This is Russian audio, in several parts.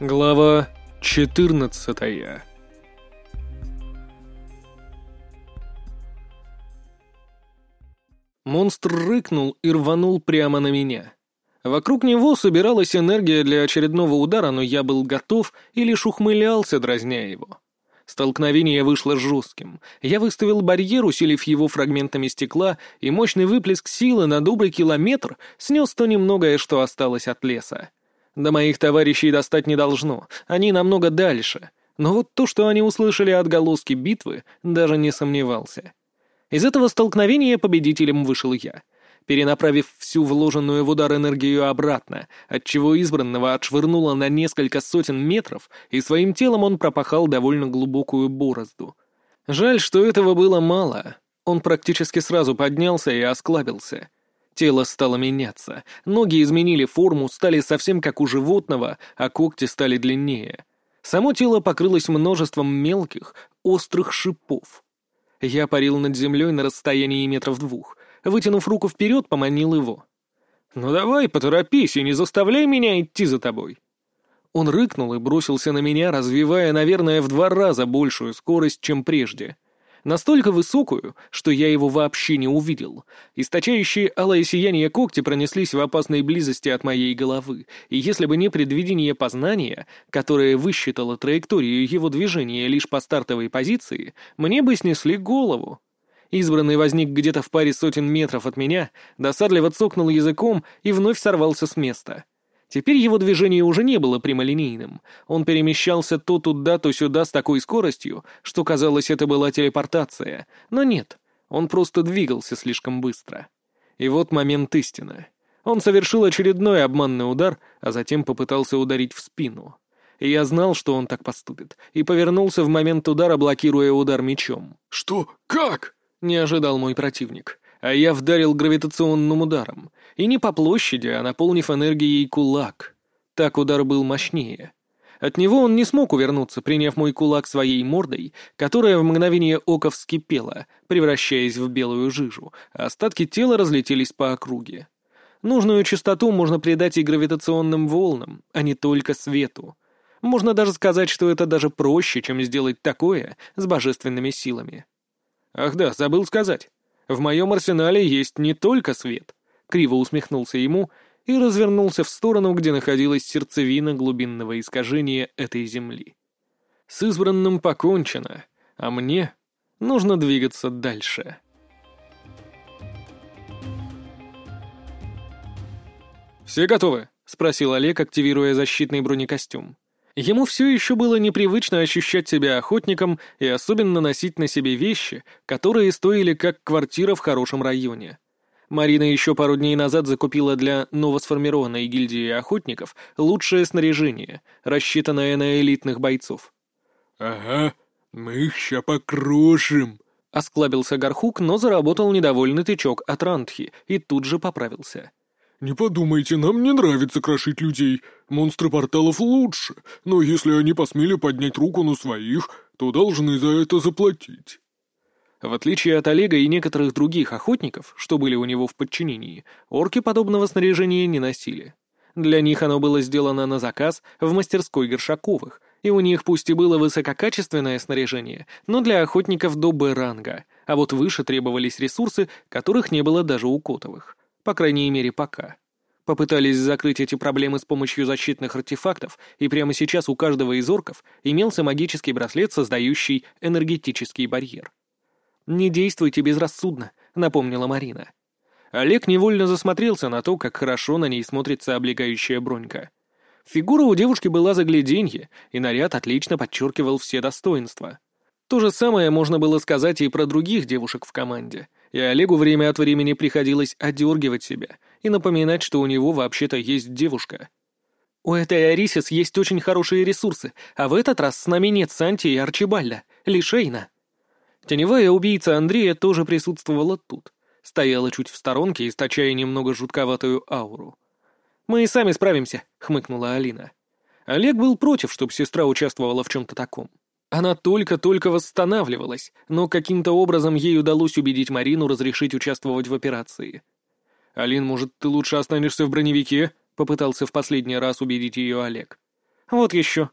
Глава 14 Монстр рыкнул и рванул прямо на меня. Вокруг него собиралась энергия для очередного удара, но я был готов и лишь ухмылялся, дразня его. Столкновение вышло жестким. Я выставил барьер, усилив его фрагментами стекла, и мощный выплеск силы на добрый километр снес то немногое, что осталось от леса. До моих товарищей достать не должно, они намного дальше. Но вот то, что они услышали отголоски битвы, даже не сомневался. Из этого столкновения победителем вышел я, перенаправив всю вложенную в удар энергию обратно, отчего избранного отшвырнуло на несколько сотен метров, и своим телом он пропахал довольно глубокую борозду. Жаль, что этого было мало. Он практически сразу поднялся и осклабился. Тело стало меняться, ноги изменили форму, стали совсем как у животного, а когти стали длиннее. Само тело покрылось множеством мелких, острых шипов. Я парил над землей на расстоянии метров двух. Вытянув руку вперед, поманил его. «Ну давай, поторопись и не заставляй меня идти за тобой». Он рыкнул и бросился на меня, развивая, наверное, в два раза большую скорость, чем прежде. Настолько высокую, что я его вообще не увидел. Источающие алое сияние когти пронеслись в опасной близости от моей головы, и если бы не предвидение познания, которое высчитало траекторию его движения лишь по стартовой позиции, мне бы снесли голову. Избранный возник где-то в паре сотен метров от меня, досадливо цокнул языком и вновь сорвался с места. Теперь его движение уже не было прямолинейным. Он перемещался то туда, то сюда с такой скоростью, что казалось, это была телепортация. Но нет, он просто двигался слишком быстро. И вот момент истины. Он совершил очередной обманный удар, а затем попытался ударить в спину. И я знал, что он так поступит, и повернулся в момент удара, блокируя удар мечом. «Что? Как?» — не ожидал мой противник а я вдарил гравитационным ударом. И не по площади, а наполнив энергией кулак. Так удар был мощнее. От него он не смог увернуться, приняв мой кулак своей мордой, которая в мгновение ока вскипела, превращаясь в белую жижу, а остатки тела разлетелись по округе. Нужную частоту можно придать и гравитационным волнам, а не только свету. Можно даже сказать, что это даже проще, чем сделать такое с божественными силами. Ах да, забыл сказать. В моем арсенале есть не только свет. Криво усмехнулся ему и развернулся в сторону, где находилась сердцевина глубинного искажения этой земли. С избранным покончено, а мне нужно двигаться дальше. «Все готовы?» — спросил Олег, активируя защитный бронекостюм. Ему все еще было непривычно ощущать себя охотником и особенно носить на себе вещи, которые стоили как квартира в хорошем районе. Марина еще пару дней назад закупила для новосформированной гильдии охотников лучшее снаряжение, рассчитанное на элитных бойцов. «Ага, мы их ща покрошим», — осклабился Гархук, но заработал недовольный тычок от Рантхи и тут же поправился. «Не подумайте, нам не нравится крошить людей. Монстры порталов лучше, но если они посмели поднять руку на своих, то должны за это заплатить». В отличие от Олега и некоторых других охотников, что были у него в подчинении, орки подобного снаряжения не носили. Для них оно было сделано на заказ в мастерской Горшаковых, и у них пусть и было высококачественное снаряжение, но для охотников до Б-ранга, а вот выше требовались ресурсы, которых не было даже у Котовых. По крайней мере, пока. Попытались закрыть эти проблемы с помощью защитных артефактов, и прямо сейчас у каждого из орков имелся магический браслет, создающий энергетический барьер. «Не действуйте безрассудно», — напомнила Марина. Олег невольно засмотрелся на то, как хорошо на ней смотрится облегающая бронька. Фигура у девушки была загляденье, и наряд отлично подчеркивал все достоинства. То же самое можно было сказать и про других девушек в команде — и Олегу время от времени приходилось одергивать себя и напоминать, что у него вообще-то есть девушка. «У этой Арисис есть очень хорошие ресурсы, а в этот раз с нами нет Санти и Арчибальда, Лишейна». Теневая убийца Андрея тоже присутствовала тут, стояла чуть в сторонке, источая немного жутковатую ауру. «Мы и сами справимся», — хмыкнула Алина. Олег был против, чтобы сестра участвовала в чем-то таком. Она только-только восстанавливалась, но каким-то образом ей удалось убедить Марину разрешить участвовать в операции. «Алин, может, ты лучше останешься в броневике?» — попытался в последний раз убедить ее Олег. «Вот еще».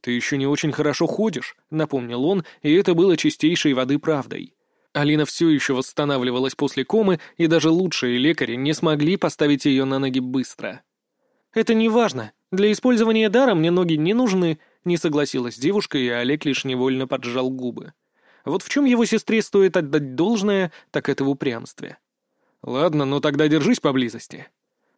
«Ты еще не очень хорошо ходишь», — напомнил он, и это было чистейшей воды правдой. Алина все еще восстанавливалась после комы, и даже лучшие лекари не смогли поставить ее на ноги быстро. «Это не важно. Для использования дара мне ноги не нужны», — не согласилась девушка, и Олег лишь невольно поджал губы. Вот в чем его сестре стоит отдать должное, так это в упрямстве. «Ладно, но тогда держись поблизости».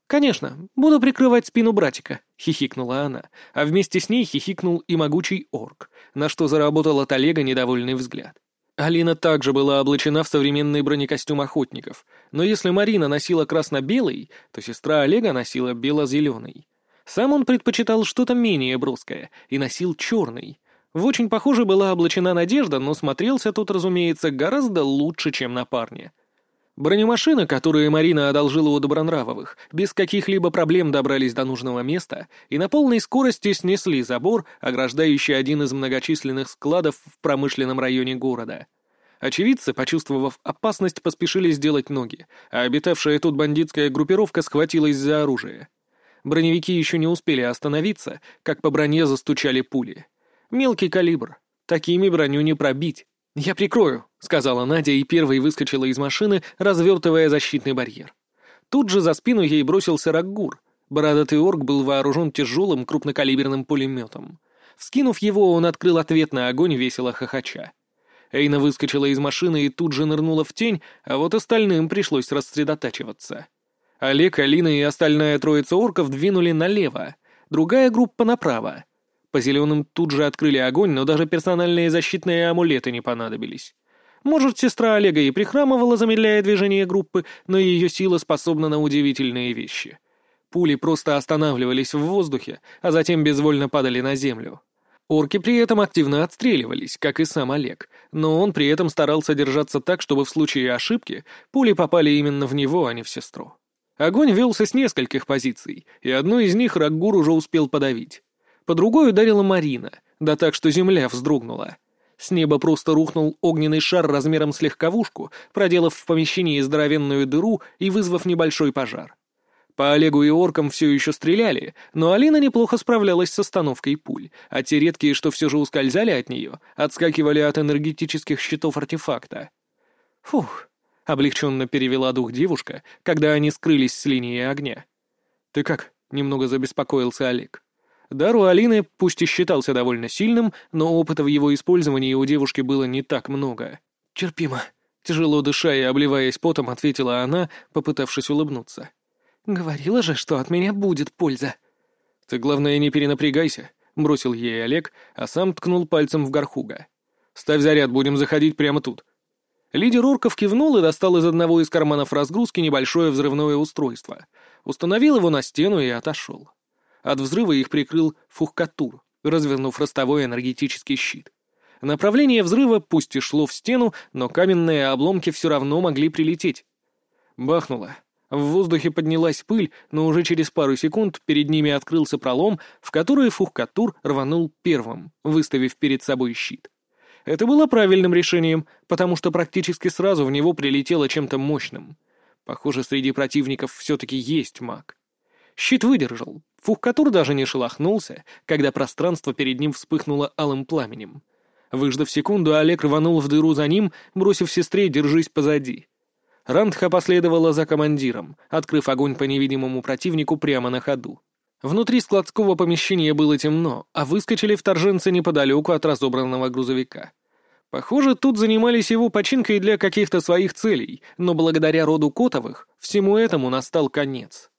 «Конечно, буду прикрывать спину братика», — хихикнула она, а вместе с ней хихикнул и могучий орк, на что заработал от Олега недовольный взгляд. Алина также была облачена в современный бронекостюм охотников, но если Марина носила красно-белый, то сестра Олега носила бело-зеленый. Сам он предпочитал что-то менее броское и носил черный. В очень похоже была облачена Надежда, но смотрелся тот, разумеется, гораздо лучше, чем на парне. Бронемашины, которые Марина одолжила у Добронравовых, без каких-либо проблем добрались до нужного места и на полной скорости снесли забор, ограждающий один из многочисленных складов в промышленном районе города. Очевидцы, почувствовав опасность, поспешили сделать ноги, а обитавшая тут бандитская группировка схватилась за оружие. Броневики еще не успели остановиться, как по броне застучали пули. Мелкий калибр. Такими броню не пробить. «Я прикрою», — сказала Надя и первой выскочила из машины, развертывая защитный барьер. Тут же за спину ей бросился Раггур. Бородатый орк был вооружен тяжелым крупнокалиберным пулеметом. Вскинув его, он открыл ответный огонь, весело хохоча. Эйна выскочила из машины и тут же нырнула в тень, а вот остальным пришлось рассредотачиваться. Олег, Алина и остальная троица орков двинули налево, другая группа направо. По зеленым тут же открыли огонь, но даже персональные защитные амулеты не понадобились. Может, сестра Олега и прихрамывала, замедляя движение группы, но ее сила способна на удивительные вещи. Пули просто останавливались в воздухе, а затем безвольно падали на землю. Орки при этом активно отстреливались, как и сам Олег, но он при этом старался держаться так, чтобы в случае ошибки пули попали именно в него, а не в сестру. Огонь велся с нескольких позиций, и одну из них Раггур уже успел подавить. По другой ударила Марина, да так, что земля вздрогнула. С неба просто рухнул огненный шар размером с легковушку, проделав в помещении здоровенную дыру и вызвав небольшой пожар. По Олегу и оркам все еще стреляли, но Алина неплохо справлялась с остановкой пуль, а те редкие, что все же ускользали от нее, отскакивали от энергетических щитов артефакта. «Фух», — облегченно перевела дух девушка, когда они скрылись с линии огня. «Ты как?» — немного забеспокоился Олег. Дар у Алины пусть и считался довольно сильным, но опыта в его использовании у девушки было не так много. «Терпимо», — тяжело дыша и обливаясь потом, ответила она, попытавшись улыбнуться. «Говорила же, что от меня будет польза». «Ты, главное, не перенапрягайся», — бросил ей Олег, а сам ткнул пальцем в горхуга. «Ставь заряд, будем заходить прямо тут». Лидер орков кивнул и достал из одного из карманов разгрузки небольшое взрывное устройство. Установил его на стену и отошел. От взрыва их прикрыл фухкатур, развернув ростовой энергетический щит. Направление взрыва пусть и шло в стену, но каменные обломки все равно могли прилететь. Бахнуло. В воздухе поднялась пыль, но уже через пару секунд перед ними открылся пролом, в который Фухкатур рванул первым, выставив перед собой щит. Это было правильным решением, потому что практически сразу в него прилетело чем-то мощным. Похоже, среди противников все-таки есть маг. Щит выдержал. Фухкатур даже не шелохнулся, когда пространство перед ним вспыхнуло алым пламенем. Выждав секунду, Олег рванул в дыру за ним, бросив сестре «держись позади». Рандха последовала за командиром, открыв огонь по невидимому противнику прямо на ходу. Внутри складского помещения было темно, а выскочили вторженцы неподалеку от разобранного грузовика. Похоже, тут занимались его починкой для каких-то своих целей, но благодаря роду Котовых всему этому настал конец.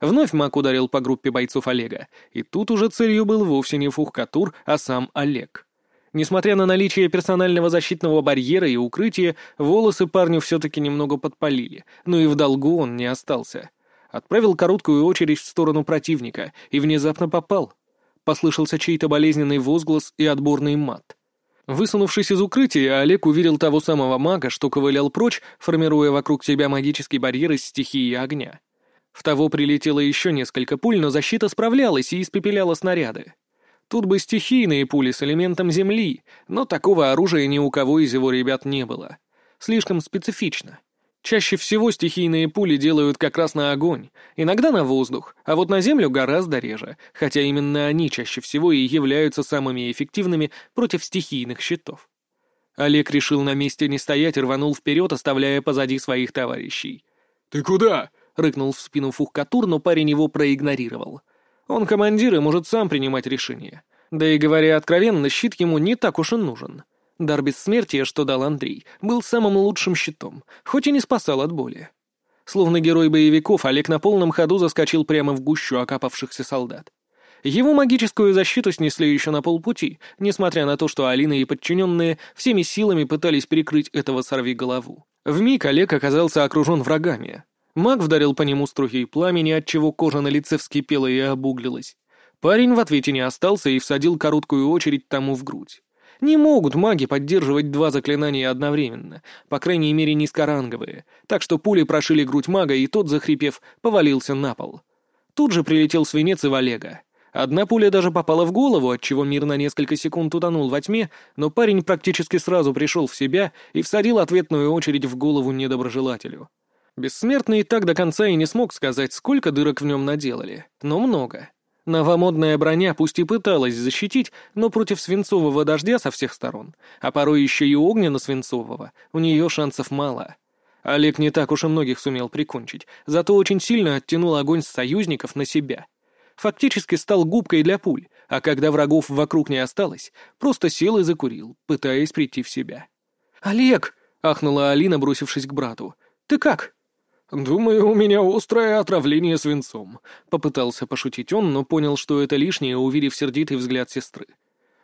Вновь маг ударил по группе бойцов Олега, и тут уже целью был вовсе не Фухкатур, а сам Олег. Несмотря на наличие персонального защитного барьера и укрытия, волосы парню все-таки немного подпалили, но и в долгу он не остался. Отправил короткую очередь в сторону противника и внезапно попал. Послышался чей-то болезненный возглас и отборный мат. Высунувшись из укрытия, Олег увидел того самого мага, что ковылял прочь, формируя вокруг себя магический барьер из стихии огня. В того прилетело еще несколько пуль, но защита справлялась и испепеляла снаряды. Тут бы стихийные пули с элементом земли, но такого оружия ни у кого из его ребят не было. Слишком специфично. Чаще всего стихийные пули делают как раз на огонь, иногда на воздух, а вот на землю гораздо реже, хотя именно они чаще всего и являются самыми эффективными против стихийных щитов. Олег решил на месте не стоять и рванул вперед, оставляя позади своих товарищей. «Ты куда?» — рыкнул в спину Фухкатур, но парень его проигнорировал. Он командир и может сам принимать решения. Да и говоря откровенно, щит ему не так уж и нужен. Дар бессмертия, что дал Андрей, был самым лучшим щитом, хоть и не спасал от боли. Словно герой боевиков, Олег на полном ходу заскочил прямо в гущу окапавшихся солдат. Его магическую защиту снесли еще на полпути, несмотря на то, что Алина и подчиненные всеми силами пытались перекрыть этого сорви-голову. Вмиг Олег оказался окружен врагами. Маг вдарил по нему струей пламени, отчего кожа на лице вскипела и обуглилась. Парень в ответе не остался и всадил короткую очередь тому в грудь. Не могут маги поддерживать два заклинания одновременно, по крайней мере низкоранговые, так что пули прошили грудь мага, и тот, захрипев, повалился на пол. Тут же прилетел свинец и в Олега. Одна пуля даже попала в голову, отчего мир на несколько секунд утонул во тьме, но парень практически сразу пришел в себя и всадил ответную очередь в голову недоброжелателю. Бессмертный так до конца и не смог сказать, сколько дырок в нем наделали, но много. Новомодная броня пусть и пыталась защитить, но против свинцового дождя со всех сторон, а порой еще и огненно-свинцового, у нее шансов мало. Олег не так уж и многих сумел прикончить, зато очень сильно оттянул огонь с союзников на себя. Фактически стал губкой для пуль, а когда врагов вокруг не осталось, просто сел и закурил, пытаясь прийти в себя. «Олег!» — ахнула Алина, бросившись к брату. «Ты как?» «Думаю, у меня острое отравление свинцом», — попытался пошутить он, но понял, что это лишнее, увидев сердитый взгляд сестры.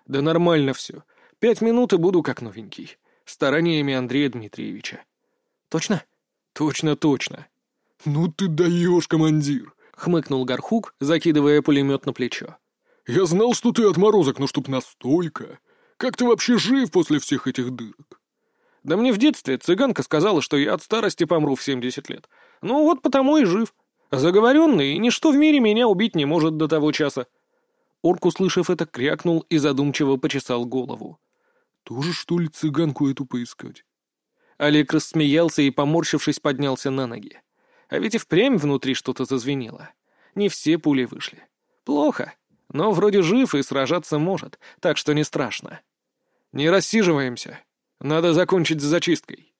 «Да нормально все. Пять минут и буду как новенький. Стараниями Андрея Дмитриевича». «Точно?» «Точно, точно». «Ну ты даешь, командир!» — хмыкнул Гархук, закидывая пулемет на плечо. «Я знал, что ты отморозок, но чтоб настолько. Как ты вообще жив после всех этих дырок?» Да мне в детстве цыганка сказала, что я от старости помру в 70 лет. Ну вот потому и жив. Заговоренный, и ничто в мире меня убить не может до того часа. Орк, услышав это, крякнул и задумчиво почесал голову. «Тоже, что ли, цыганку эту поискать?» Олег рассмеялся и, поморщившись, поднялся на ноги. А ведь и впрямь внутри что-то зазвенело. Не все пули вышли. Плохо, но вроде жив и сражаться может, так что не страшно. «Не рассиживаемся», надо закончить с зачисткой.